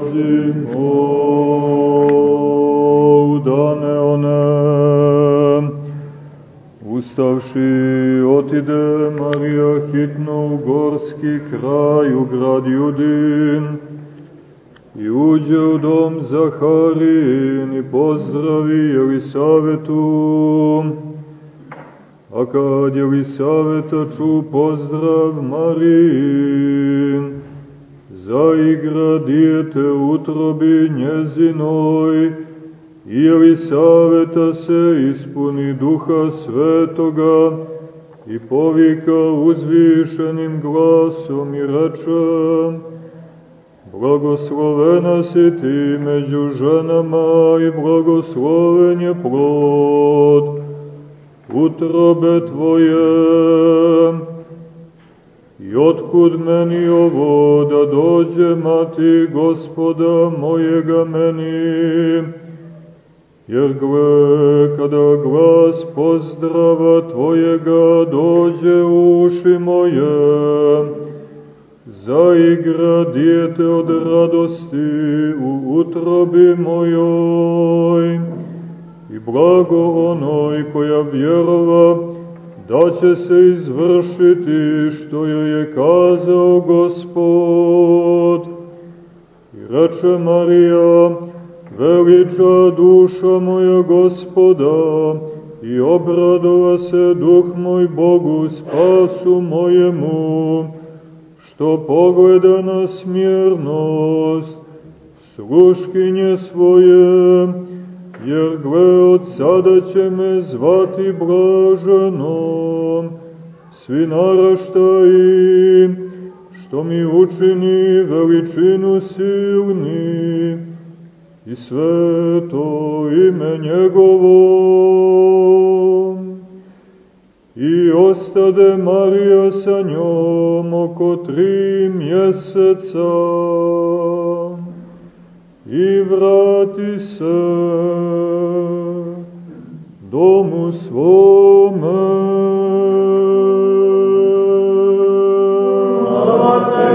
pazimo u dane one. Ustavši otide Marija hitno u gorski kraj u grad Judin i uđe u dom Zaharin i pozdravi Elisavetu. A kad Elisaveta ču pozdrav Marijin, zaigra dijete utrobi njezinoj, i Elisaveta se ispuni duha svetoga i povika uzvišenim glasom i reče, Blagoslovena si ti među ženama i blagosloven je plod utrobe tvoje. I otkud meni ovo da dođe mati gospoda mojega meni, jer gle, kada glas pozdrava tvojega dođe u uši moje, zaigra dijete od radosti u utrobi mojoj, i blago onoj koja vjerova, da će se izvršiti što joj je kazao Gospod. I reče Marija, veliča duša moja Gospoda, i obradova se duh moj Bogu spasu mojemu, što pogleda na smjernost sluškinje svoje, jer gle od sada će me zvati blaženom, svi naraštaji, što mi učini veličinu silni, i sve to ime njegovo. I ostade Marija sa njom oko tri mjeseca и вратися дому своему.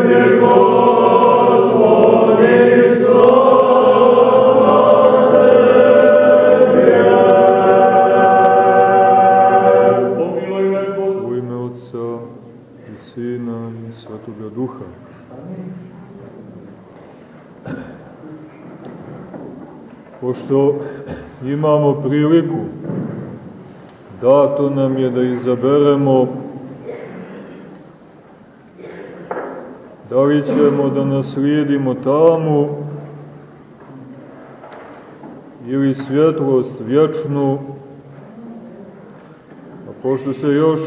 Amen. Pošto imamo priliku, dato nam je da izaberemo da li ćemo da naslijedimo tamu ili svjetlost vječnu, a pošto se još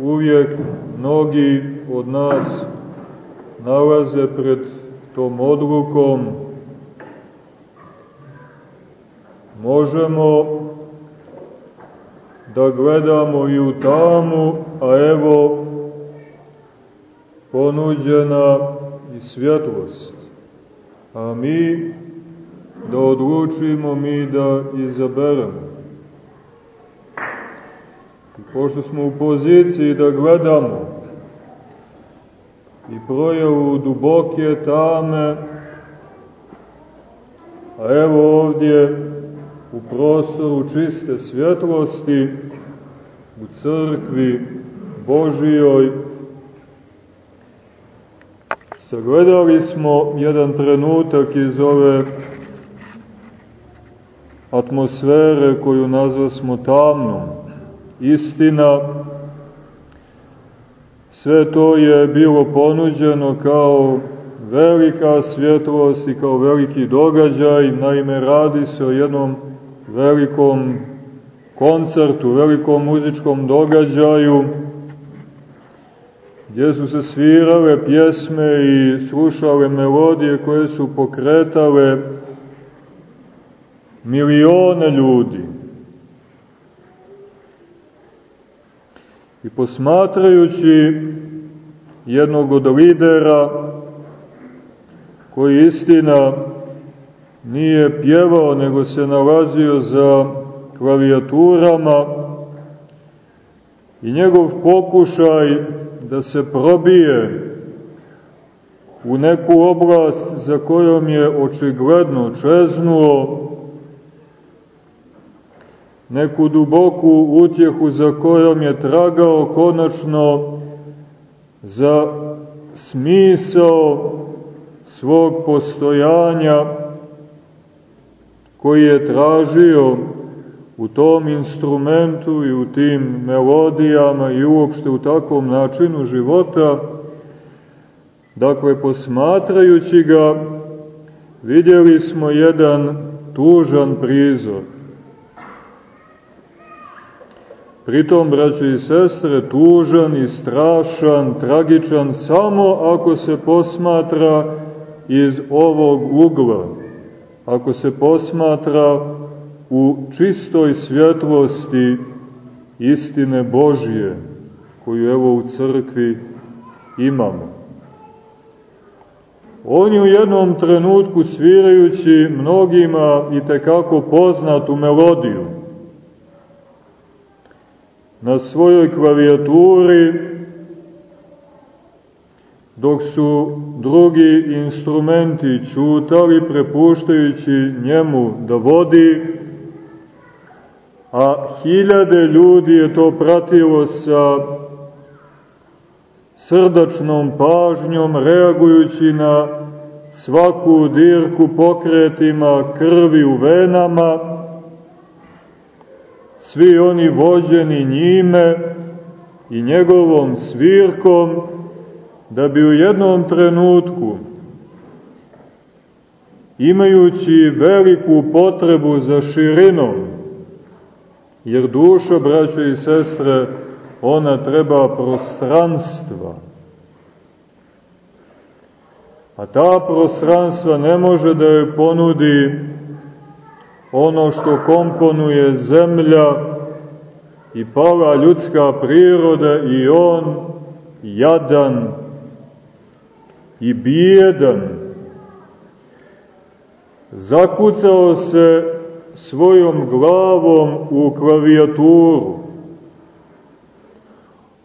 uvijek mnogi od nas nalaze pred tom odlukom, možemo da gledamo i u tamu, a evo ponuđena i svjetlost. A mi da odlučimo, mi da izaberemo. I pošto smo u poziciji da gledamo i projavu duboke tame, a evo ovdje u prostoru čiste svjetlosti, u crkvi Božijoj, sagledali smo jedan trenutak iz ove atmosfere koju nazva smo tamnom. Istina, sve to je bilo ponuđeno kao velika svjetlost i kao veliki događaj, naime radi se o jednom velikom koncertu, velikom muzičkom događaju, gdje su se svirale pjesme i slušale melodije koje su pokretale milione ljudi. I posmatrajući jednog od lidera, koji istina nije pjevao, nego se nalazio za klavijaturama, i njegov pokušaj da se probije u neku oblast za kojom je očigledno čeznuo, neku duboku utjehu za kojom je tragao konačno za smisao svog postojanja koji je tražio u tom instrumentu i u tim melodijama i uopšte u takvom načinu života, dakle, posmatrajući ga, vidjeli smo jedan tužan prizor. Pritom, braće i sestre, tužan i strašan, tragičan, samo ako se posmatra iz ovog ugla, ako se posmatra u čistoj svjetlosti istine Božje, koju evo u crkvi imamo. On je u jednom trenutku svirajući mnogima i tekako poznatu melodiju. Na svojoj klavijaturi, dok su drugi instrumenti čutali, prepuštajući njemu da vodi, a hiljade ljudi je to pratilo sa srdačnom pažnjom, reagujući na svaku dirku pokretima krvi u venama, svi oni vođeni njime i njegovom svirkom, da bi u jednom trenutku, imajući veliku potrebu za širinom, Jer duša, braćo i sestre, ona treba prostranstva. A ta prostranstva ne može da je ponudi ono što komponuje zemlja i pala ljudska priroda i on jadan i bijedan. Zakucao se svojom glavom u klavijaturu.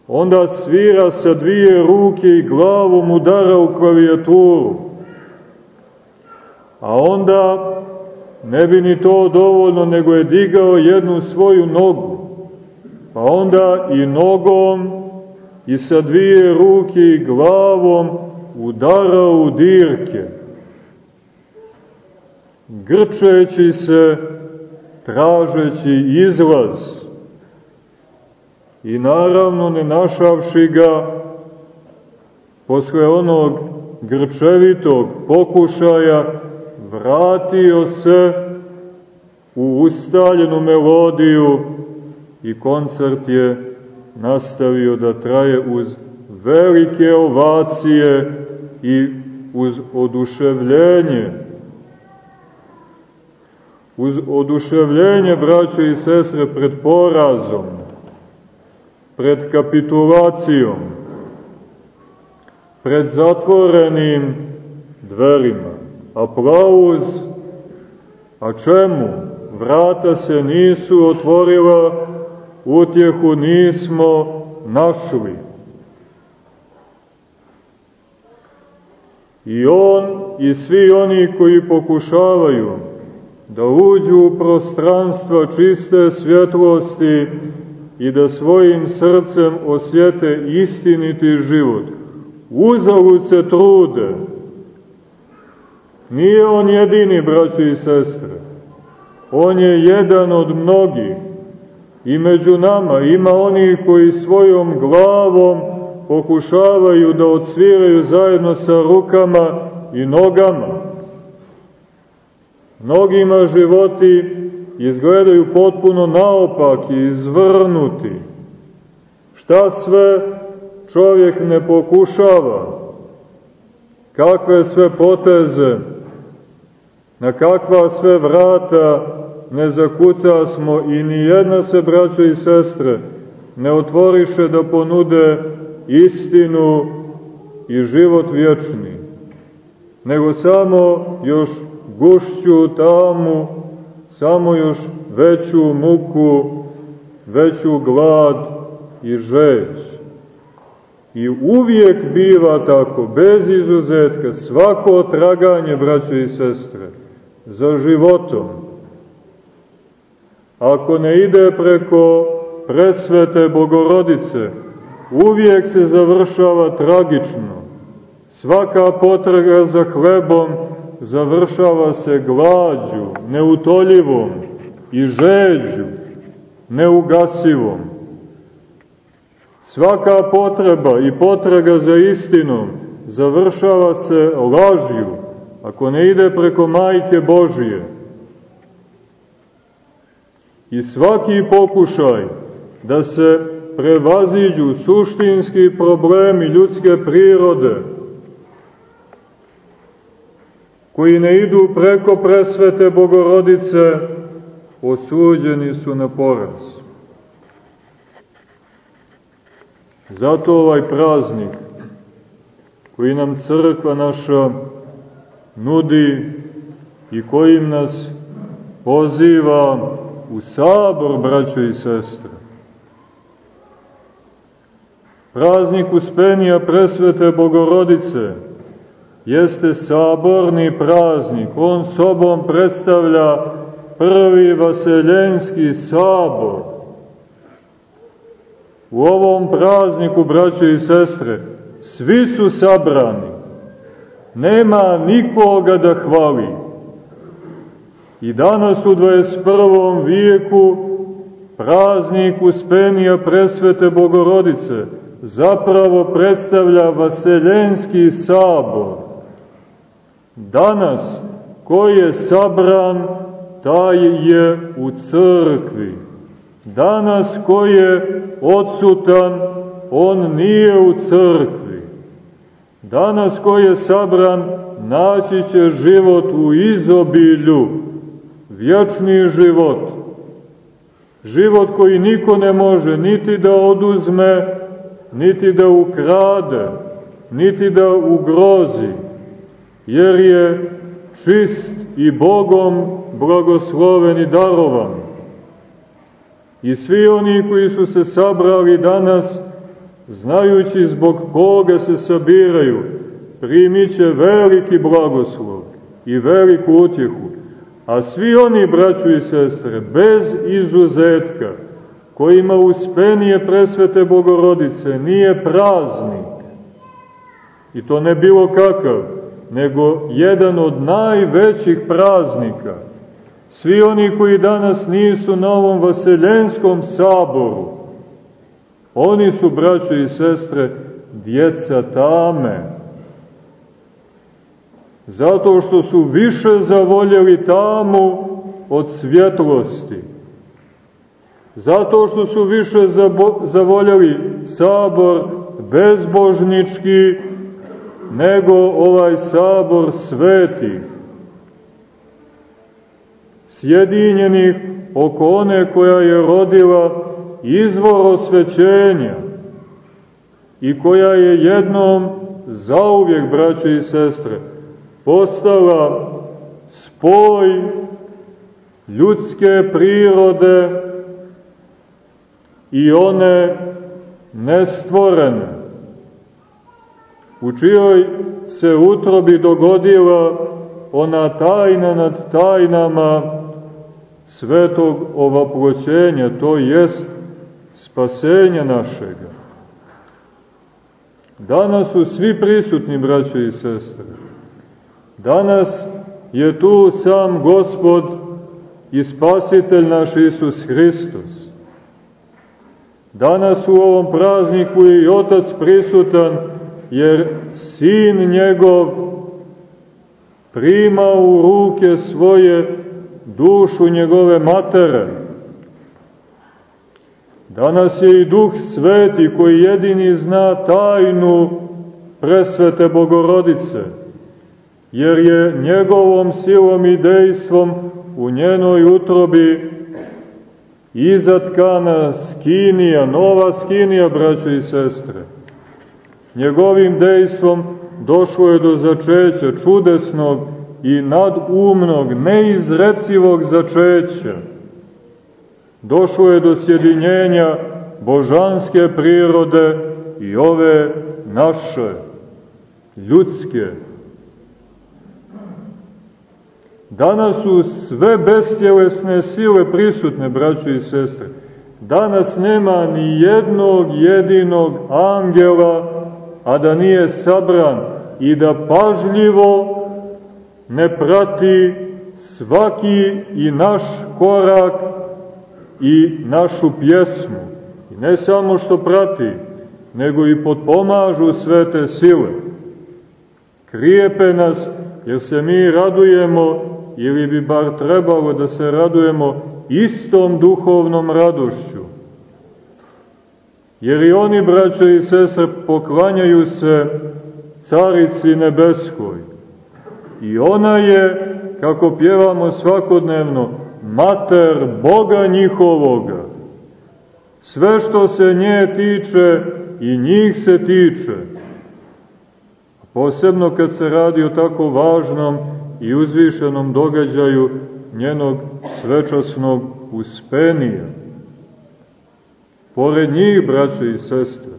Onda svira sa dvije ruke i glavom udara u klavijaturu. A onda ne bi ni to dovoljno, nego je digao jednu svoju nogu. Pa onda i nogom i sa dvije ruke i glavom udarao u dirke. Grčeći se tražeći izlaz i naravno ne našavši ga posle onog grčevitog pokušaja vratio se u ustaljenu melodiju i koncert je nastavio da traje uz velike ovacije i uz oduševljenje uz oduševljenje, braće i sestre, pred porazom, pred kapitulacijom, pred zatvorenim dverima. Aplauz, a čemu? Vrata se nisu otvorila, utjehu nismo našli. I on i svi oni koji pokušavaju da uđu u prostranstva čiste svjetlosti i da svojim srcem osjete istiniti život. Uzavut se trude. Nije on jedini, braći i sestre. On je jedan od mnogih. I među nama ima oni koji svojom glavom pokušavaju da odsviraju zajedno sa rukama i nogama Mnogima životi izgledaju potpuno naopak i izvrnuti. Šta sve čovjek ne pokušava? Kakve sve poteze, na kakva sve vrata ne zakuca smo i ni jedna se, braćo i sestre, ne otvoriše da ponude istinu i život vječni, nego samo još gušću tamu, samo još veću muku, veću glad i žeć. I uvijek biva tako, bez izuzetka, svako traganje, braće i sestre, za životom. Ako ne ide preko presvete bogorodice, uvijek se završava tragično. Svaka potraga za hlebom završava se glađu, neutoljivom i žeđu, neugasivom. Svaka potreba i potraga za istinom završava se lažju, ako ne ide preko majke Božije. I svaki pokušaj da se prevaziđu suštinski problemi ljudske prirode, koji ne idu preko presvete bogorodice, osuđeni su na poraz. Zato ovaj praznik koji nam crkva naša nudi i kojim nas poziva u sabor, braćo i sestre. Praznik uspenija presvete Bogorodice jeste saborni praznik. On sobom predstavlja prvi vaseljenski sabor U ovom prazniku, braće i sestre, svi su sabrani. Nema nikoga da hvali. I danas u 21. vijeku praznik uspenija presvete Bogorodice zapravo predstavlja vaseljenski sabor. Danas, ko je sabran, taj je u crkvi. Danas, ko je odsutan, on nije u crkvi. Danas ko je sabran, naći će život u izobilju, vječni život. Život koji niko ne može niti da oduzme, niti da ukrade, niti da ugrozi, jer je čist i Bogom blagosloven i darovan. I svi oni koji su se sabrali danas, znajući zbog koga se sabiraju, primit će veliki blagoslov i veliku utjehu. A svi oni, braću i sestre, bez izuzetka, kojima uspenije presvete Bogorodice nije praznik, i to ne bilo kakav, nego jedan od najvećih praznika, Svi oni koji danas nisu na ovom vaseljenskom saboru, oni su, braćo i sestre, djeca tame. Zato što su više zavoljeli tamu od svjetlosti. Zato što su više zavoljeli sabor bezbožnički nego ovaj sabor svetih sjedinjenih oko one koja je rodila izvor osvećenja i koja je jednom zauvijek, braće i sestre, postala spoj ljudske prirode i one nestvorene, u čijoj se utrobi dogodila ona tajna nad tajnama svetog ovaploćenja, to jest spasenja našega. Danas su svi prisutni, braće i sestre. Danas je tu sam Gospod i Spasitelj naš Isus Hristos. Danas u ovom prazniku je i Otac prisutan, jer Sin njegov prima u ruke svoje dušu njegove matere. Danas je i Duh Sveti koji jedini zna tajnu presvete Bogorodice, jer je njegovom silom i dejstvom u njenoj utrobi izatkana skinija, nova skinija, braćo i sestre. Njegovim dejstvom došlo je do začeća čudesnog i nadumnog, neizrecivog začeća. Došlo je do sjedinjenja božanske prirode i ove naše, ljudske. Danas su sve bestjelesne sile prisutne, braćo i sestre. Danas nema ni jednog jedinog angela, a da nije sabran i da pažljivo ne prati svaki i naš korak i našu pjesmu. I ne samo što prati, nego i potpomažu sve te sile. Krijepe nas, jer se mi radujemo, ili bi bar trebalo da se radujemo istom duhovnom radošću. Jer i oni, braćo i sestre, poklanjaju se Carici Nebeskoj. I ona je, kako pjevamo svakodnevno, mater Boga njihovoga. Sve što se nje tiče i njih se tiče. Posebno kad se radi o tako važnom i uzvišenom događaju njenog svečasnog uspenija. Pored njih, braće i sestre,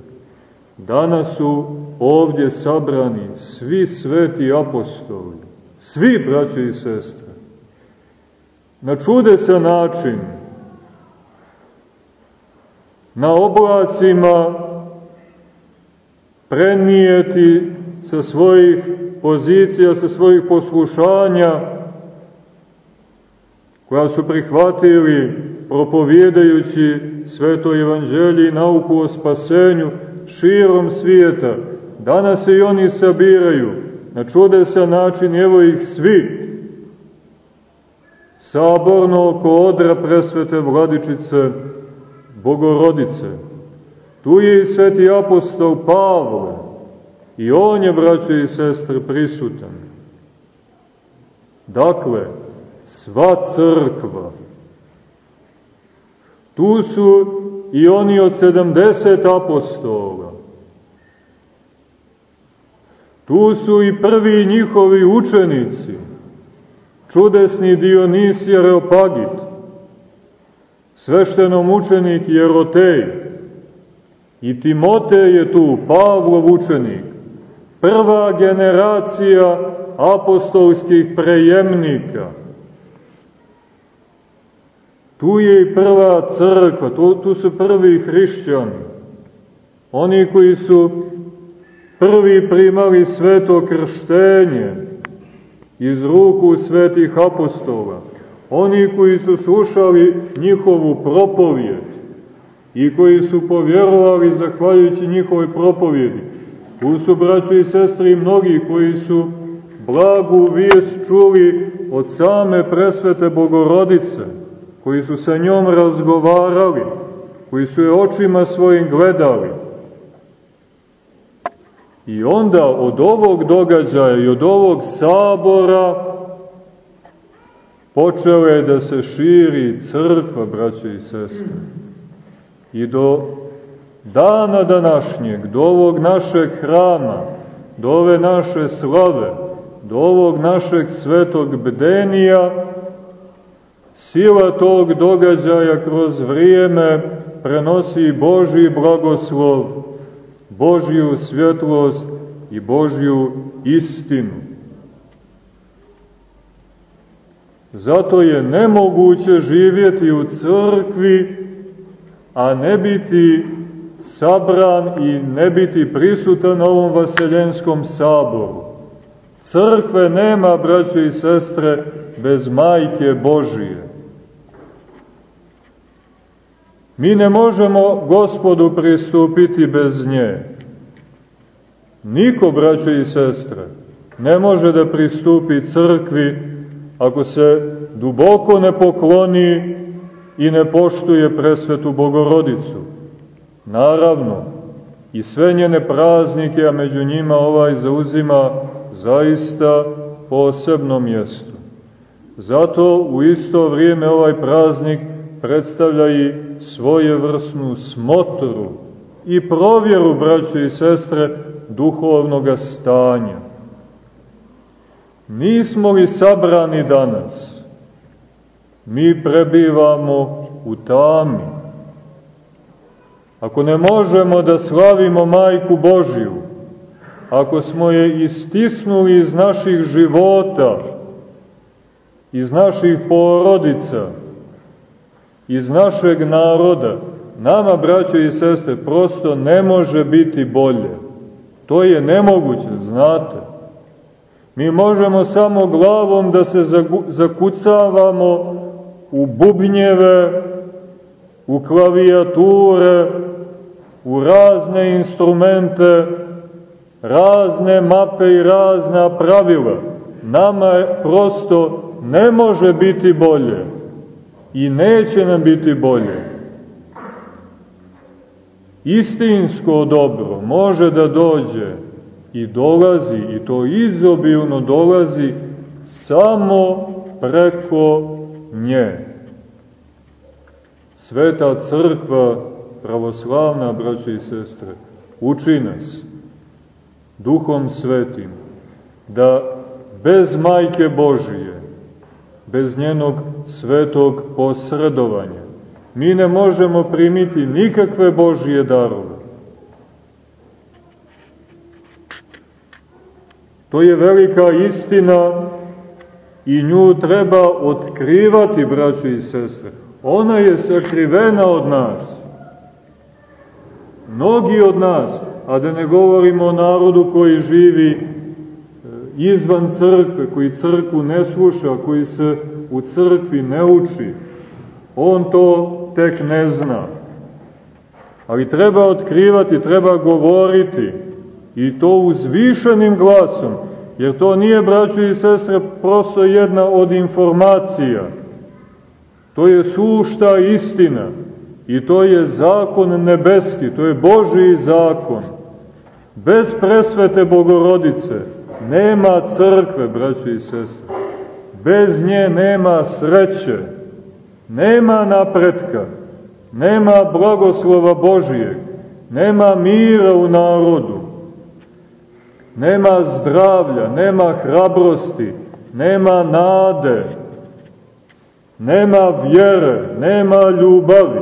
danas su ovdje sabrani svi sveti apostoli, svi, braće i sestre, na čudesan način, na oblacima prenijeti sa svojih pozicija, sa svojih poslušanja, koja su prihvatili propovjedajući sveto evanđelje i nauku o spasenju širom svijeta. Danas se i oni sabiraju na čudesan način, evo ih svi, saborno oko odra presvete vladičice Bogorodice. Tu je i sveti apostol Pavle i on je, braće i sestre, prisutan. Dakle, sva crkva. Tu su i oni od sedamdeset apostola. Tu su i prvi njihovi učenici, čudesni Dionisije Reopagit, sveštenom učenik Jerotej, i Timotej je tu, Pavlov učenik, prva generacija apostolskih prejemnika, Tu je i prva crkva, tu, tu su prvi hrišćani. Oni koji su prvi primali sveto krštenje iz ruku svetih apostola. Oni koji su slušali njihovu propovijed i koji su povjerovali zahvaljujući njihovoj propovjedi. Tu su braći i sestri mnogi koji su blagu vijest čuli od same presvete Bogorodice koji su sa njom razgovarali, koji su je očima svojim gledali. I onda od ovog događaja i od ovog sabora počela je da se širi crkva, braće i sestre. I do dana današnjeg, do ovog našeg hrama, do ove naše slave, do ovog našeg svetog bdenija, Sila tog događaja kroz vrijeme prenosi Božji blagoslov, Božju svjetlost i Božju istinu. Zato je nemoguće živjeti u crkvi, a ne biti sabran i ne biti prisutan na ovom vaseljenskom saboru. Crkve nema, braće i sestre, bez majke Božije. Mi ne možemo gospodu pristupiti bez nje. Niko, braćo i sestre, ne može da pristupi crkvi ako se duboko ne pokloni i ne poštuje presvetu Bogorodicu. Naravno, i sve njene praznike, a među njima ovaj zauzima zaista posebno mjesto. Zato u isto vrijeme ovaj praznik predstavlja i svoje vrsnu smotru i provjeru, braće i sestre, duhovnog stanja. Nismo li sabrani danas? Mi prebivamo u tami. Ako ne možemo da slavimo Majku Božiju, ako smo je istisnuli iz naših života, iz naših porodica, iz našeg naroda, nama, braćo i sestre, prosto ne može biti bolje. To je nemoguće, znate. Mi možemo samo glavom da se zakucavamo u bubnjeve, u klavijature, u razne instrumente, razne mape i razna pravila. Nama prosto ne može biti bolje i neće nam biti bolje. Istinsko dobro može da dođe i dolazi, i to izobilno dolazi, samo preko nje. Sveta crkva, pravoslavna, braće i sestre, uči nas duhom svetim da bez majke Božije, bez njenog svetog posredovanja, mi ne možemo primiti nikakve Božije darove. To je velika istina i nju treba otkrivati, braći i sestre. Ona je sakrivena od nas. Mnogi od nas, a da ne govorimo o narodu koji živi e, izvan crkve, koji crkvu ne sluša, koji se u crkvi ne uči, on to tek ne zna. Ali treba otkrivati, treba govoriti i to uzvišenim glasom, jer to nije, braćo i sestre, prosto jedna od informacija. To je sušta istina i to je zakon nebeski, to je Božiji zakon. Bez presvete Bogorodice nema crkve, braćo i sestre. Bez nje nema sreće, nema napretka, nema blagoslova Božijeg, nema mira u narodu, nema zdravlja, nema hrabrosti, nema nade, nema vjere, nema ljubavi.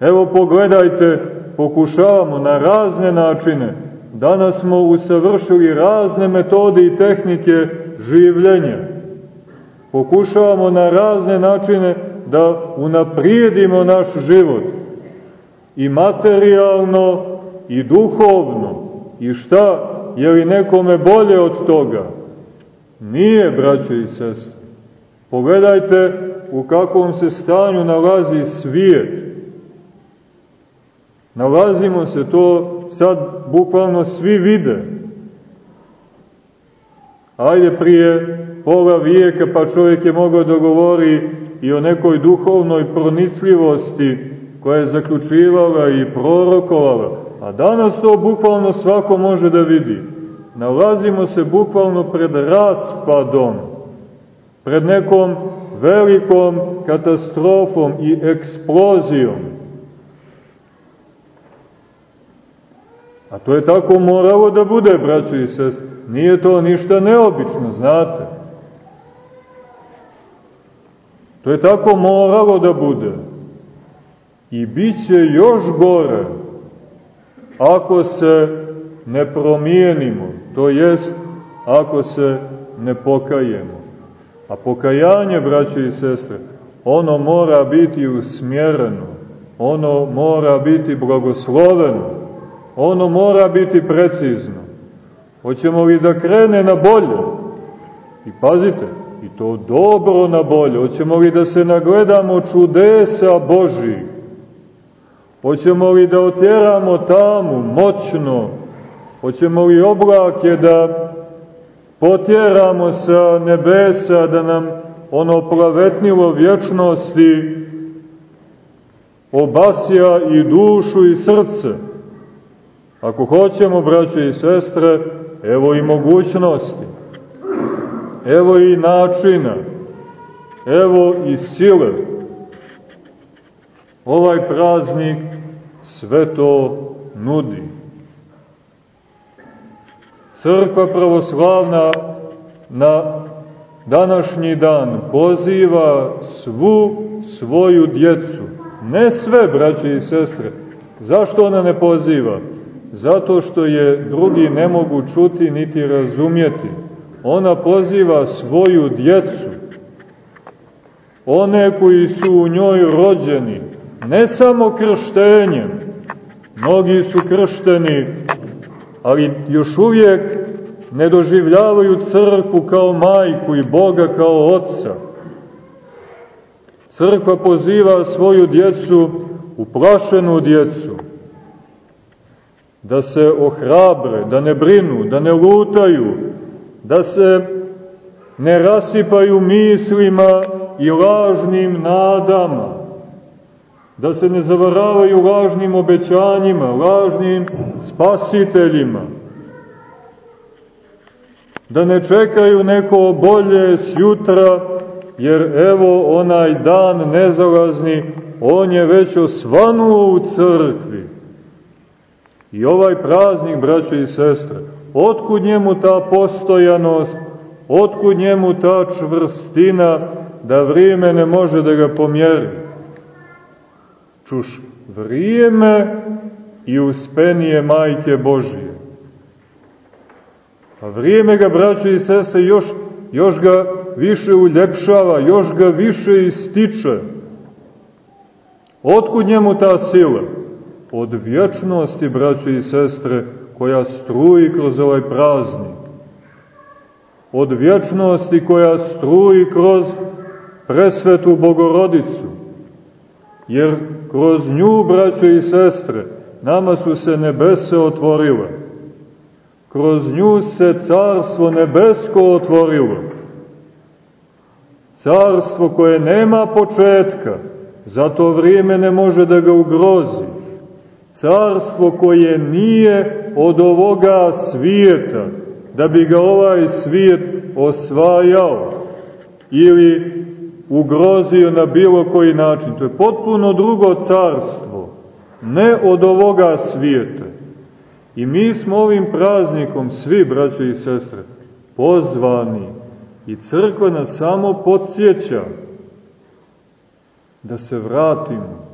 Evo pogledajte, pokušavamo na razne načine. Danas smo usavršili razne metode i tehnike življenja. Pokušavamo na razne načine da unaprijedimo naš život. I materijalno, i duhovno. I šta? Je li nekome bolje od toga? Nije, braćo i sestre. Pogledajte u kakvom se stanju nalazi svijet. Nalazimo se, to sad bukvalno svi vide. Ajde prije pola vijeka pa čovjek je mogao da govori i o nekoj duhovnoj pronicljivosti koja je zaključivala i prorokovala. A danas to bukvalno svako može da vidi. Nalazimo se bukvalno pred raspadom, pred nekom velikom katastrofom i eksplozijom. A to je tako moralo da bude, braćo i sest. Nije to ništa neobično, znate. To je tako moralo da bude. I bit će još gore ako se ne promijenimo, to jest ako se ne pokajemo. A pokajanje, braće i sestre, ono mora biti usmjereno, ono mora biti blagosloveno, ono mora biti precizno. Hoćemo li da krene na bolje? I pazite, i to dobro na bolje. Hoćemo li da se nagledamo čudesa Božih? Hoćemo li da otjeramo tamu moćno? Hoćemo li oblake da potjeramo sa nebesa, da nam ono plavetnilo vječnosti obasja i dušu i srce? Ako hoćemo, braće i sestre, evo i mogućnosti, evo i načina, evo i sile. Ovaj praznik sve to nudi. Crkva pravoslavna na današnji dan poziva svu svoju djecu, Ne sve, braće i sestre. Zašto ona ne poziva? Zato što je drugi ne mogu čuti niti razumjeti. Ona poziva svoju djecu, one koji su u njoj rođeni, ne samo krštenjem, mnogi su kršteni, ali još uvijek ne doživljavaju crkvu kao majku i Boga kao oca. Crkva poziva svoju djecu, uplašenu djecu, da se ohrabre, da ne brinu, da ne lutaju, da se ne rasipaju mislima i lažnim nadama, da se ne zavaravaju lažnim obećanjima, lažnim spasiteljima, da ne čekaju neko bolje s jutra, jer evo onaj dan nezalazni, on je već osvanuo u crkvi. I ovaj praznik, braćo i sestre, otkud njemu ta postojanost, otkud njemu ta čvrstina, da vrijeme ne može da ga pomjeri. Čuš, vrijeme i uspenije majke Božije. A vrijeme ga, braćo i sestre, još, još ga više uljepšava, još ga više ističe. Otkud njemu ta sila? Od vječnosti, braćo i sestre, koja struji kroz ovaj praznik. Od vječnosti koja struji kroz presvetu Bogorodicu. Jer kroz nju, braćo i sestre, nama su se nebese otvorile. Kroz nju se carstvo nebesko otvorilo. Carstvo koje nema početka, zato vrijeme ne može da ga ugrozi. Carstvo koje nije od ovoga svijeta, da bi ga ovaj svijet osvajao ili ugrozio na bilo koji način. To je potpuno drugo carstvo, ne od ovoga svijeta. I mi smo ovim praznikom, svi braćo i sestre, pozvani i crkva nas samo podsjeća da se vratimo,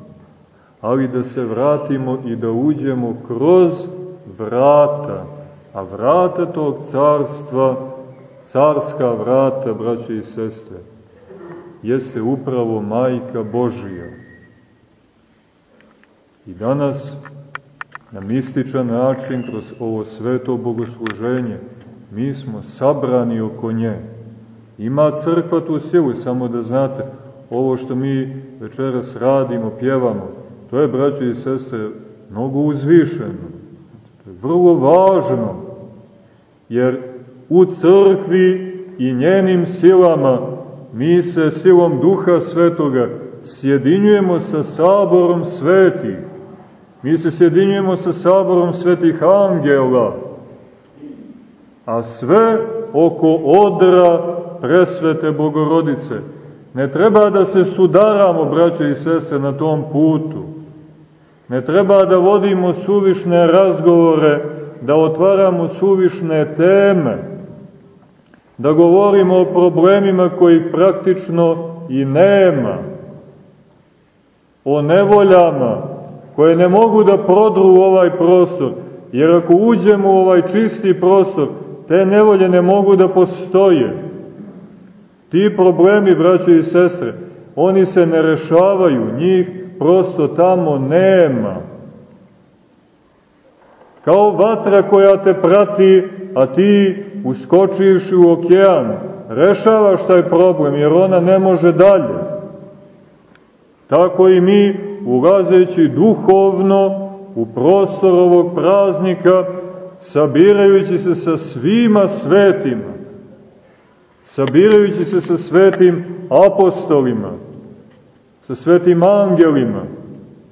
ali da se vratimo i da uđemo kroz vrata, a vrata tog carstva, carska vrata, braćo i sestre, jeste upravo Majka Božija. I danas, na mističan način, kroz ovo sveto bogosluženje, mi smo sabrani oko nje. Ima crkva tu silu, samo da znate, ovo što mi večeras radimo, pjevamo, to je, braći i sestre, mnogo uzvišeno. To je vrlo važno, jer u crkvi i njenim silama mi se silom duha svetoga sjedinjujemo sa saborom svetih. Mi se sjedinjujemo sa saborom svetih angela. A sve oko odra presvete bogorodice. Ne treba da se sudaramo, braće i sese, na tom putu. Ne treba da vodimo suvišne razgovore, da otvaramo suvišne teme da govorimo o problemima kojih praktično i nema, o nevoljama koje ne mogu da prodru u ovaj prostor, jer ako uđemo u ovaj čisti prostor, te nevolje ne mogu da postoje. Ti problemi, braće i sestre, oni se ne rešavaju, njih prosto tamo nema. Kao vatra koja te prati, a ti uskočivši u okean, rešavaš taj problem, jer ona ne može dalje. Tako i mi, ulazeći duhovno u prostor ovog praznika, sabirajući se sa svima svetima, sabirajući se sa svetim apostolima, sa svetim angelima,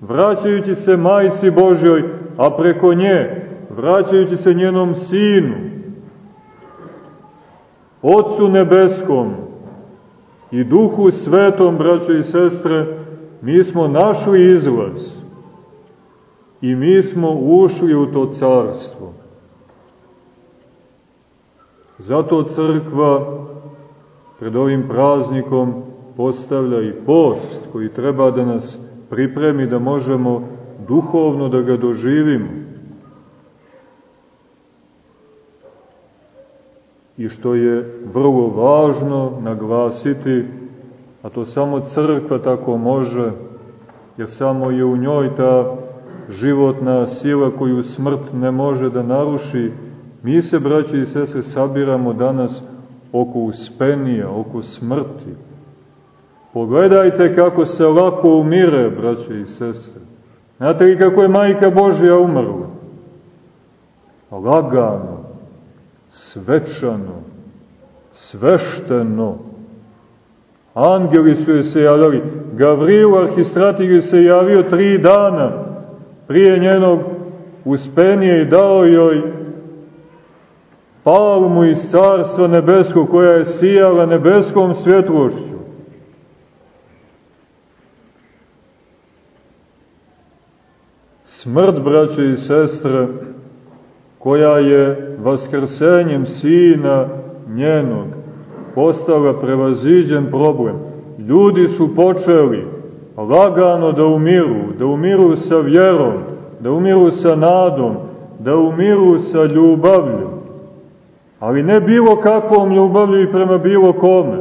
vraćajući se majci Božjoj, a preko nje, vraćajući se njenom sinu, Otcu Nebeskom i Duhu Svetom, braćo i sestre, mi smo našli izlaz i mi smo ušli u to carstvo. Zato crkva pred ovim praznikom postavlja i post koji treba da nas pripremi da možemo duhovno da ga doživimo. I što je vrlo važno naglasiti, a to samo crkva tako može, jer samo je u njoj ta životna sila koju smrt ne može da naruši, mi se, braći i sese, sabiramo danas oko uspenija, oko smrti. Pogledajte kako se lako umire, braće i sestre. Znate li kako je majka Božja umrla? Lagano, svečano, svešteno. Angeli su joj se javljali. Gavril, arhistratig, se javio tri dana prije njenog uspenije i dao joj palmu iz carstva nebeskog koja je sijala nebeskom svjetlošću. Smrt, braće i sestre, koja je vaskrsenjem sina njenog postala prevaziđen problem. Ljudi su počeli lagano da umiru, da umiru sa vjerom, da umiru sa nadom, da umiru sa ljubavlju. Ali ne bilo kakvom ljubavlju i prema bilo kome,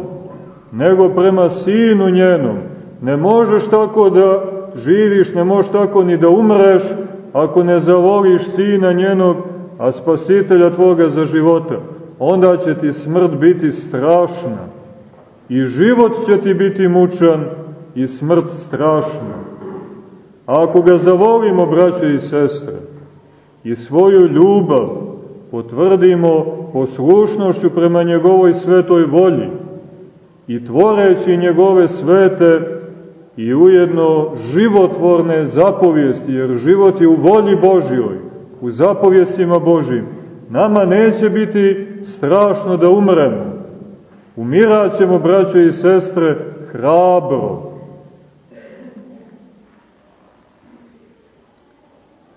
nego prema sinu njenom. Ne možeš tako da živiš, ne možeš tako ni da umreš, ako ne zavoliš sina njenog, a spasitelja tvoga za života. Onda će ti smrt biti strašna i život će ti biti mučan i smrt strašna. A ako ga zavolimo, braće i sestre, i svoju ljubav potvrdimo poslušnošću prema njegovoj svetoj volji i tvoreći njegove svete i ujedno životvorne zapovijesti, jer život je u volji Božjoj, u zapovjestima Božjim, nama neće biti strašno da umremo. Umirat ćemo, braće i sestre, hrabro.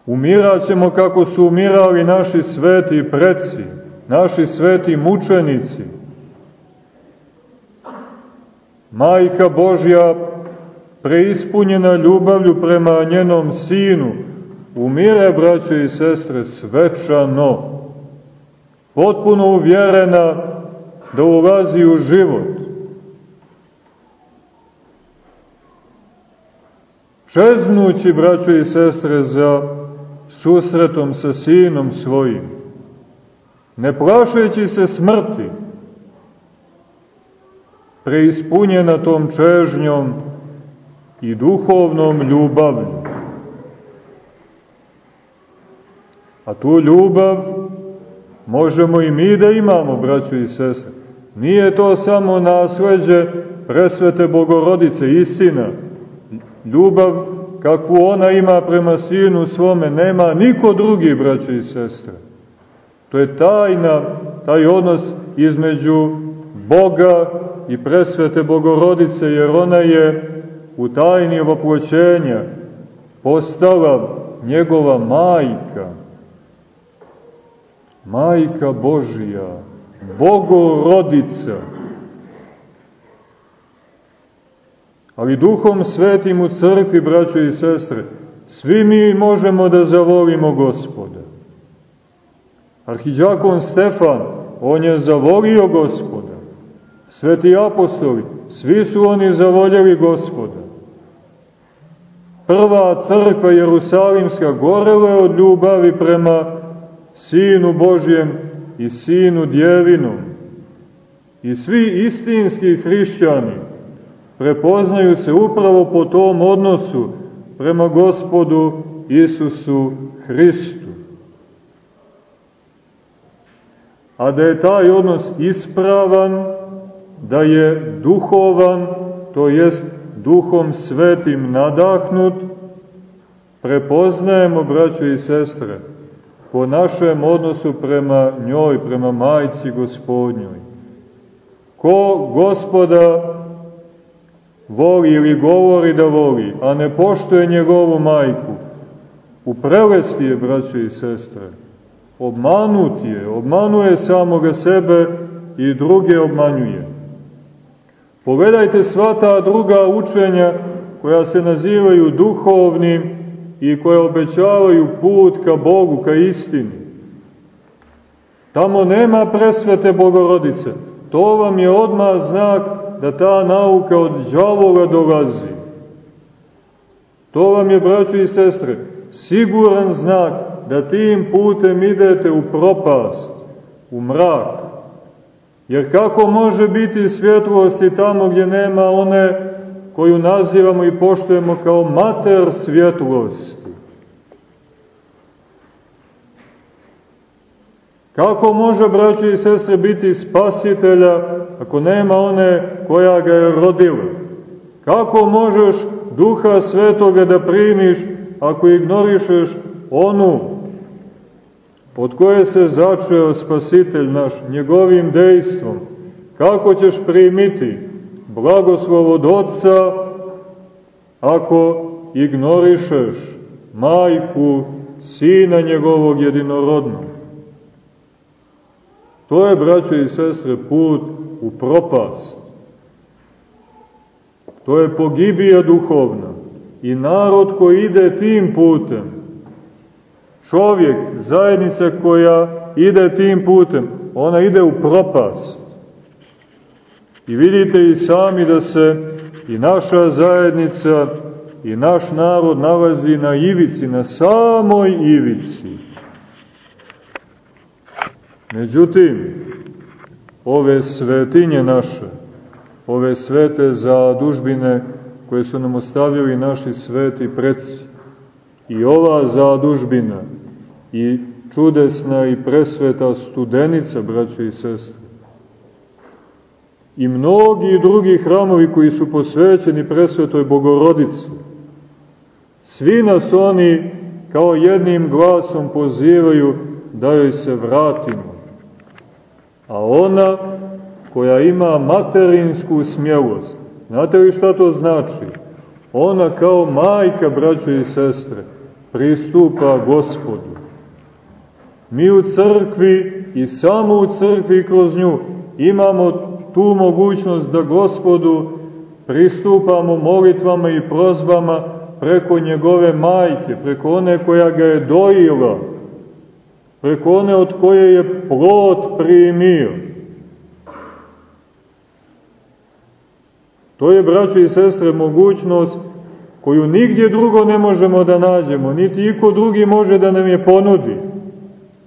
Umirat ćemo kako su umirali naši sveti preci, naši sveti mučenici. Majka Božja preispunjena ljubavlju prema njenom sinu, umire, braćo i sestre, svečano, potpuno uvjerena da ulazi u život. Čeznući, braćo i sestre, za susretom sa sinom svojim, ne plašeći se smrti, preispunjena tom čežnjom, i duhovnom ljubavlju. A tu ljubav možemo i mi da imamo, braćo i sese. Nije to samo nasleđe presvete bogorodice, istina. Ljubav kakvu ona ima prema sinu svome, nema niko drugi, braćo i sestre. To je tajna, taj odnos između Boga i presvete bogorodice, jer ona je u tajni voploćenja postala njegova majka, majka Božija, bogorodica. Ali duhom svetim u crkvi, braćo i sestre, svi mi možemo da zavolimo gospoda. Arhiđakon Stefan, on je zavolio gospoda. Sveti apostoli, svi su oni zavoljeli gospoda prva crkva Jerusalimska gorele od ljubavi prema Sinu Božjem i Sinu Djevinom. I svi istinski hrišćani prepoznaju se upravo po tom odnosu prema gospodu Isusu Hristu. A da je taj odnos ispravan, da je duhovan, to jest duhom svetim nadahnut, prepoznajemo, braćo i sestre, po našem odnosu prema njoj, prema majci gospodnjoj. Ko gospoda voli ili govori da voli, a ne poštuje njegovu majku, u prelesti je, braćo i sestre, obmanut je, obmanuje samoga sebe i druge obmanjuje. Pogledajte sva ta druga učenja koja se nazivaju duhovnim i koja obećavaju put ka Bogu, ka istini. Tamo nema presvete Bogorodice. To vam je odmah znak da ta nauka od džavoga dolazi. To vam je, braći i sestre, siguran znak da tim putem idete u propast, u mrak. Jer kako može biti svjetlosti tamo gdje nema one koju nazivamo i poštujemo kao mater svjetlosti? Kako može, braći i sestre, biti spasitelja ako nema one koja ga je rodila? Kako možeš duha svetoga da primiš ako ignorišeš onu od koje se začeo spasitelj naš njegovim dejstvom? Kako ćeš primiti blagoslov od Otca ako ignorišeš majku sina njegovog jedinorodnog? To je, braćo i sestre, put u propast. To je pogibija duhovna. I narod koji ide tim putem, čovjek, zajednica koja ide tim putem, ona ide u propast. I vidite i sami da se i naša zajednica i naš narod nalazi na ivici, na samoj ivici. Međutim, ove svetinje naše, ove svete zadužbine koje su nam ostavili naši sveti preci, i ova zadužbina, i čudesna i presveta studenica, braće i sestre, i mnogi drugi hramovi koji su posvećeni presvetoj Bogorodici, svi nas oni kao jednim glasom pozivaju da joj se vratimo a ona koja ima materinsku smjelost, znate li šta to znači? Ona kao majka, braćo i sestre, pristupa gospodu. Mi u crkvi i samo u crkvi kroz nju imamo tu mogućnost da gospodu pristupamo molitvama i prozbama preko njegove majke, preko one koja ga je dojila, preko one od koje je plot primio. To je, braće i sestre, mogućnost koju nigdje drugo ne možemo da nađemo, niti iko drugi može da nam je ponudi.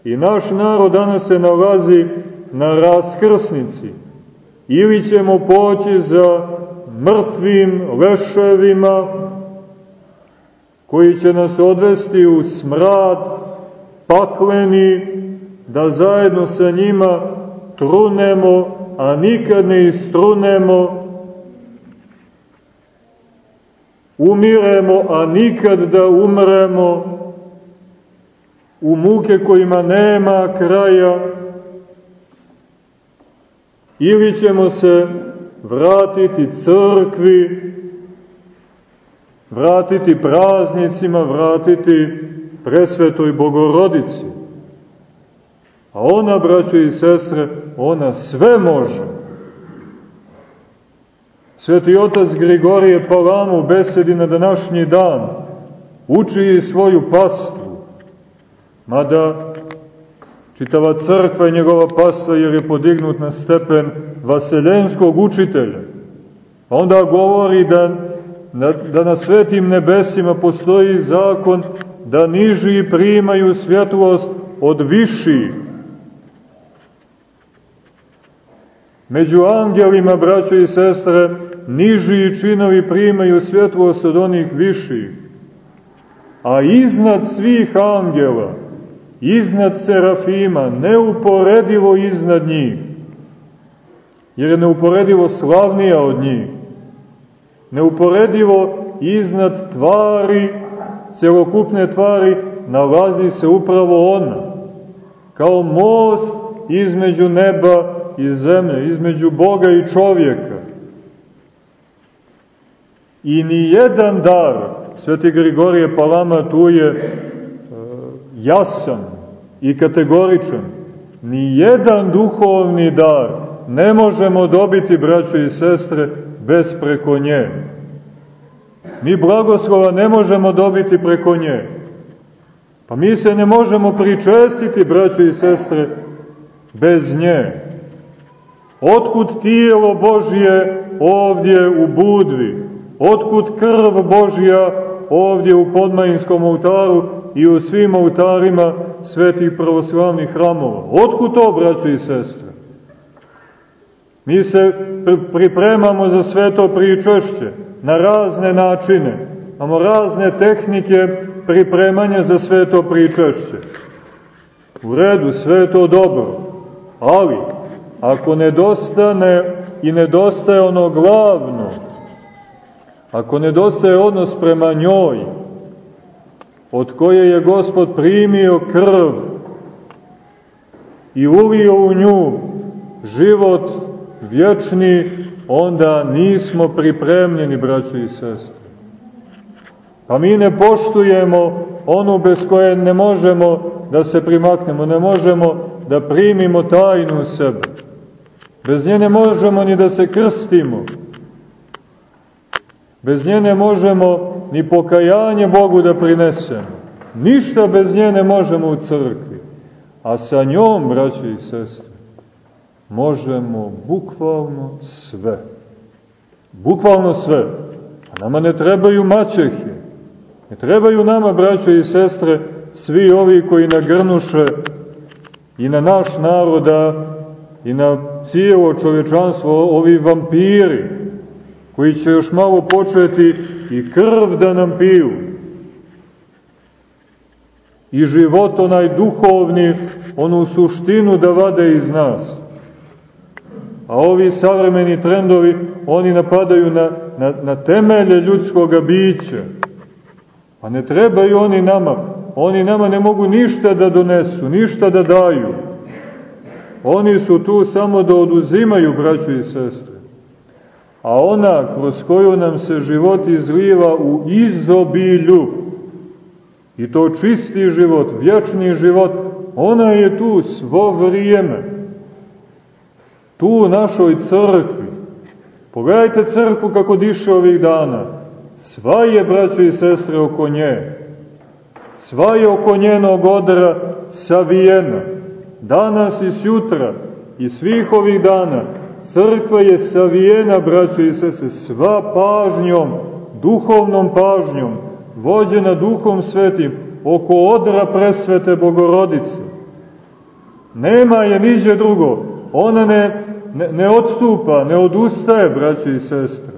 I naš narod danas se nalazi na raskrsnici. Ili ćemo poći za mrtvim leševima koji će nas odvesti u smrad pakleni, da zajedno sa njima trunemo, a nikad ne istrunemo, umiremo, a nikad da umremo, u muke kojima nema kraja, ili ćemo se vratiti crkvi, vratiti praznicima, vratiti presvetoj bogorodici. A ona, braćo i sestre, ona sve može. Sveti otac Grigorije Palama u besedi na današnji dan uči i svoju pastvu, mada čitava crkva je njegova pastva jer je podignut na stepen vaseljenskog učitelja. A onda govori da, da na svetim nebesima postoji zakon da niži primaju svjetlost od viših. Među angelima, braćo i sestre, niži činovi primaju svjetlost od onih viših. A iznad svih angela, iznad serafima, neuporedivo iznad njih, jer je neuporedivo slavnija od njih, neuporedivo iznad tvari celokupne tvari nalazi se upravo ona, kao most između neba i zemlje, između Boga i čovjeka. I ni jedan dar, Sveti Grigorije Palama tu je e, jasan i kategoričan, ni jedan duhovni dar ne možemo dobiti, braćo i sestre, bez preko nje. Mi blagoslova ne možemo dobiti preko nje. Pa mi se ne možemo pričestiti, braćo i sestre, bez nje. Otkud tijelo Božje ovdje u Budvi? Otkud krv Božja ovdje u podmajinskom oltaru i u svim oltarima svetih pravoslavnih hramova? Otkud to, braćo i sestre? Mi se pripremamo za sveto pričešće na razne načine. Imamo razne tehnike pripremanja za sveto pričešće. U redu, sve to dobro. Ali, ako nedostane i nedostaje ono glavno, ako nedostaje odnos prema njoj, od koje je Gospod primio krv i ulio u nju život vječni, onda nismo pripremljeni, braćo i sestre. Pa mi ne poštujemo onu bez koje ne možemo da se primaknemo, ne možemo da primimo tajnu sebe. Bez nje ne možemo ni da se krstimo. Bez nje ne možemo ni pokajanje Bogu da prinesemo. Ništa bez nje ne možemo u crkvi. A sa njom, braći i sestre, možemo bukvalno sve. Bukvalno sve. A nama ne trebaju maćehe. Ne trebaju nama, braćo i sestre, svi ovi koji nagrnuše i na naš naroda i na cijelo čovečanstvo, ovi vampiri, koji će još malo početi i krv da nam piju. I život onaj duhovni, onu suštinu da vade iz nas. A ovi savremeni trendovi, oni napadaju na, na, na temelje ljudskog bića. A ne trebaju oni nama. Oni nama ne mogu ništa da donesu, ništa da daju. Oni su tu samo da oduzimaju, braćo i sestre. A ona kroz koju nam se život izliva u izobilju, i to čisti život, vječni život, ona je tu svo vrijeme. Tu u našoj crkvi. Pogledajte crkvu kako diše ovih dana. Sva je, braćo i sestre, oko nje. Sva je oko njenog odra savijena. Danas i sjutra i svih ovih dana crkva je savijena, braćo i sestre, sva pažnjom, duhovnom pažnjom, vođena duhom svetim, oko odra presvete Bogorodice. Nema je niđe drugo. Ona ne, ne, ne odstupa, ne odustaje, braćo i sestre.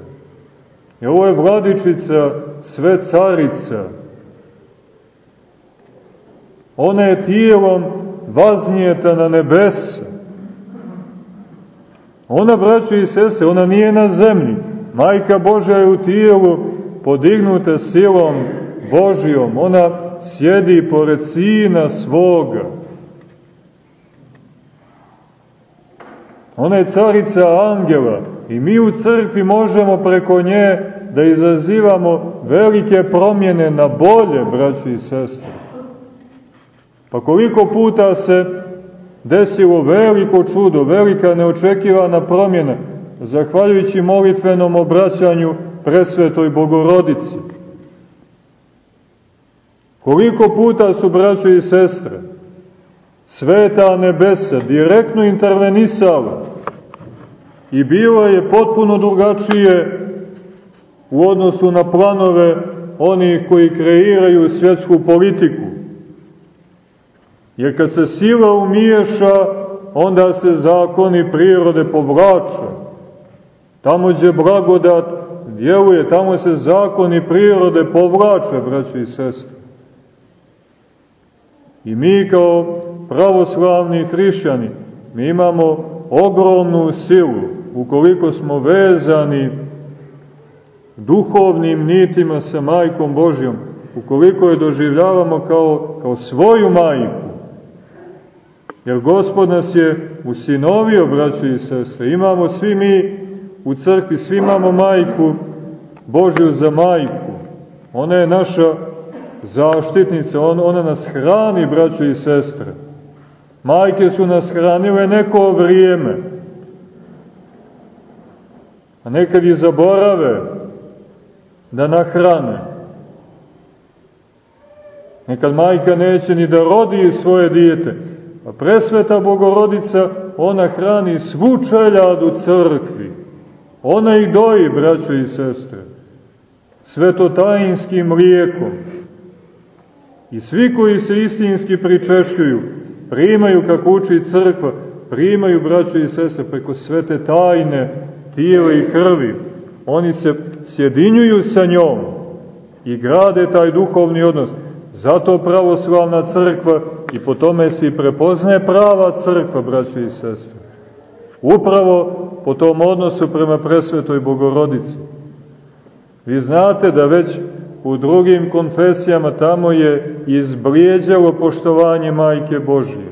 I ovo je vladičica, sve carica. Ona je tijelom vaznijeta na nebesa. Ona, braćo i sese, ona nije na zemlji. Majka Božja je u tijelu podignuta silom Božijom. Ona sjedi pored sina svoga. Ona je carica angela i mi u crkvi možemo preko nje da izazivamo velike promjene na bolje, braći i sestre. Pa koliko puta se desilo veliko čudo, velika neočekivana promjena, zahvaljujući molitvenom obraćanju presvetoj Bogorodici. Koliko puta su, braćo i sestre, sveta nebesa direktno intervenisala i bilo je potpuno drugačije u odnosu na planove onih koji kreiraju svjetsku politiku. Jer kad se sila umiješa, onda se zakoni prirode povlače. Tamo gdje blagodat djeluje, tamo se zakoni prirode povlače, braći i sestre. I mi kao pravoslavni hrišćani, mi imamo ogromnu silu, ukoliko smo vezani duhovnim nitima sa majkom Božjom, ukoliko je doživljavamo kao, kao svoju majku, jer Gospod nas je usinovio, braćo i sestre, imamo svi mi u crkvi, svi imamo majku Božju za majku, ona je naša zaštitnica, on, ona nas hrani, braćo i sestre. Majke su nas hranile neko vrijeme, nekad i zaborave da nahrane. Nekad majka neće ni da rodi svoje dijete, a presveta Bogorodica, ona hrani svu čeljadu crkvi. Ona i doji, braćo i sestre, svetotajinskim lijekom. I svi koji se istinski pričešćuju, primaju, kako uči crkva, primaju, braćo i sestre, preko svete tajne, tijela i krvi. Oni se sjedinjuju sa njom i grade taj duhovni odnos. Zato pravoslavna crkva i po tome se i prepoznaje prava crkva, braćo i sestre. Upravo po tom odnosu prema presvetoj bogorodici. Vi znate da već u drugim konfesijama tamo je izblijeđalo poštovanje Majke Božije.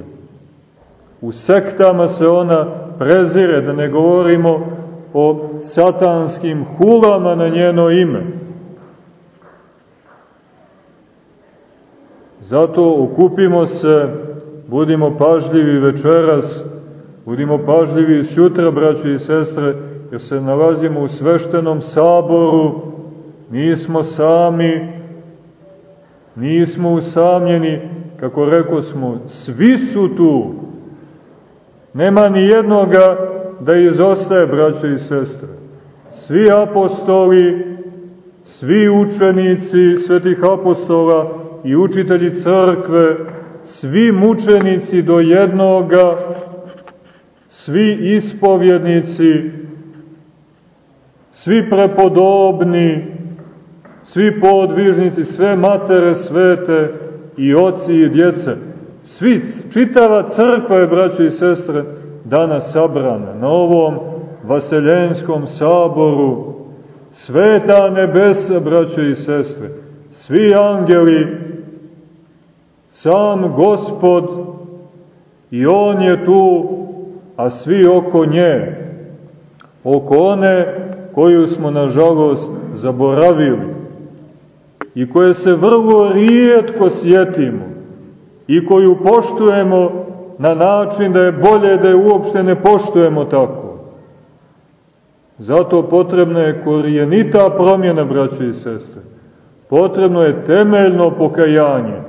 U sektama se ona prezire, da ne govorimo o satanskim hulama na njeno ime. Zato okupimo se, budimo pažljivi večeras, budimo pažljivi sutra, braći i sestre, jer se nalazimo u sveštenom saboru, nismo sami, nismo usamljeni, kako reko smo, svi su tu. Nema ni jednoga da izostaje, braćo i sestre. Svi apostoli, svi učenici svetih apostola i učitelji crkve, svi mučenici do jednoga, svi ispovjednici, svi prepodobni, svi podvižnici, sve matere svete i oci i djece, svi, čitava crkva je, braćo i sestre, danas sabrana na ovom vaseljenskom saboru, sveta nebesa, braćo i sestre, svi angeli, sam gospod i on je tu, a svi oko nje, oko one koju smo nažalost zaboravili i koje se vrlo rijetko sjetimo i koju poštujemo na način da je bolje da je uopšte ne poštujemo tako. Zato potrebna je korijenita promjena, braće i sestre. Potrebno je temeljno pokajanje.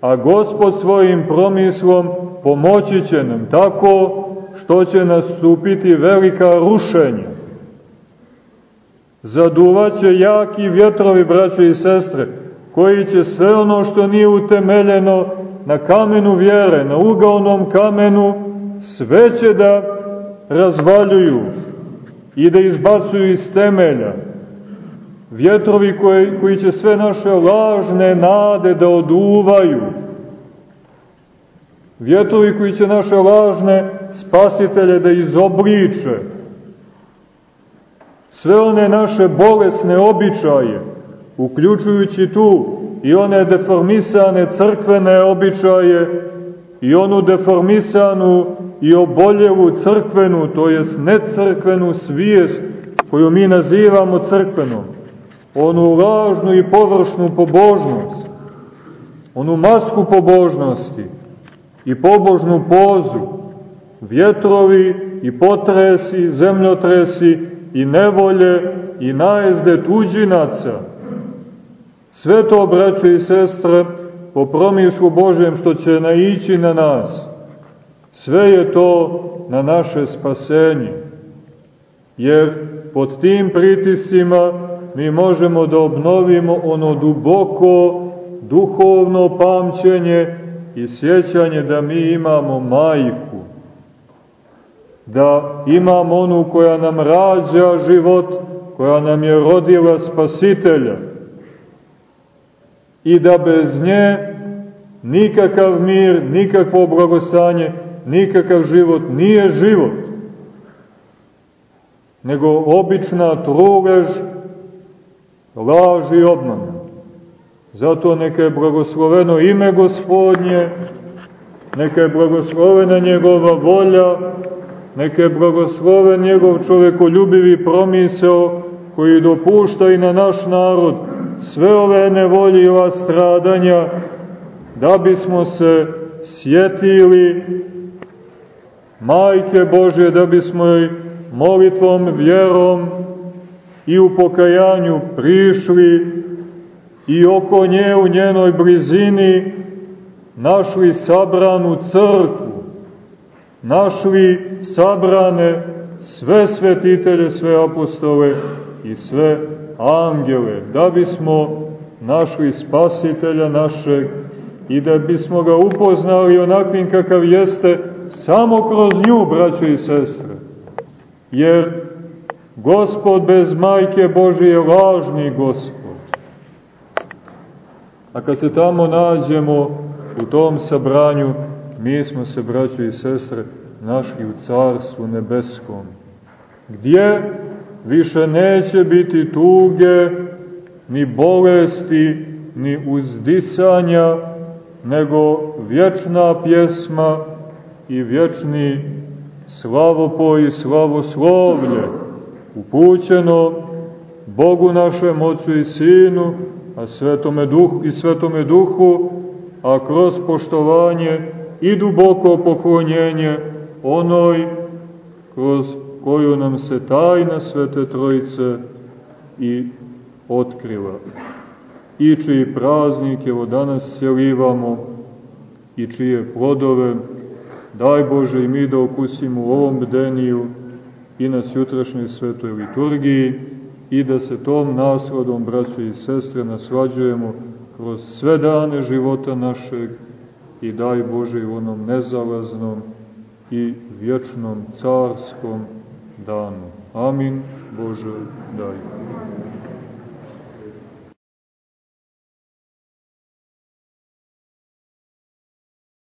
A Gospod svojim promislom pomoći će nam tako što će nastupiti velika rušenja. Zaduvaće jaki vjetrovi, braće i sestre, koji će sve ono što nije utemeljeno na kamenu vjere, na ugaonom kamenu, sve će da razvaljuju i da izbacuju iz temelja. Vjetrovi koji, koji će sve naše lažne nade da oduvaju. Vjetrovi koji će naše lažne spasitelje da izobliče. Sve one naše bolesne običaje, uključujući tu i one deformisane crkvene običaje i onu deformisanu i oboljelu crkvenu, to jest necrkvenu svijest koju mi nazivamo crkvenom, onu lažnu i površnu pobožnost, onu masku pobožnosti i pobožnu pozu, vjetrovi i potresi, zemljotresi i nevolje i najezde tuđinaca, Sve to, braće i sestre, po promislu Božem što će naići na nas, sve je to na naše spasenje. Jer pod tim pritisima mi možemo da obnovimo ono duboko duhovno pamćenje i sjećanje da mi imamo majku, da imamo onu koja nam rađa život, koja nam je rodila spasitelja, i da bez nje nikakav mir, nikakvo blagostanje, nikakav život nije život, nego obična trulež, laž i obmana. Zato neka je blagosloveno ime gospodnje, neka je blagoslovena njegova volja, neka je blagosloven njegov čovekoljubivi promisao koji dopušta i na naš narod sve ove nevolje i ova stradanja, da bismo se sjetili Majke Božje, da bismo joj molitvom, vjerom i u pokajanju prišli i oko nje u njenoj blizini našli sabranu crkvu, našli sabrane sve svetitelje, sve apostole i sve angele, da bismo našli spasitelja našeg i da bismo ga upoznali onakvim kakav jeste samo kroz nju, braćo i sestre. Jer Gospod bez majke Božije je lažni Gospod. A kad se tamo nađemo u tom sabranju, mi smo se, braćo i sestre, našli u Carstvu nebeskom. Gdje više neće biti tuge, ni bolesti, ni uzdisanja, nego vječna pjesma i vječni slavopoj i slavoslovlje, upućeno Bogu našem Otcu i Sinu, a Svetome Duhu i Svetome Duhu, a kroz poštovanje i duboko poklonjenje onoj kroz koju nam se tajna Svete Trojice i otkrila. I čiji praznik evo danas sjelivamo i čije plodove daj Bože i mi da okusimo u ovom bdeniju i na sutrašnjoj svetoj liturgiji i da se tom nasladom, braće i sestre, naslađujemo kroz sve dane života našeg i daj Bože u onom nezalaznom i vječnom carskom danu. Amin. Bože, daj.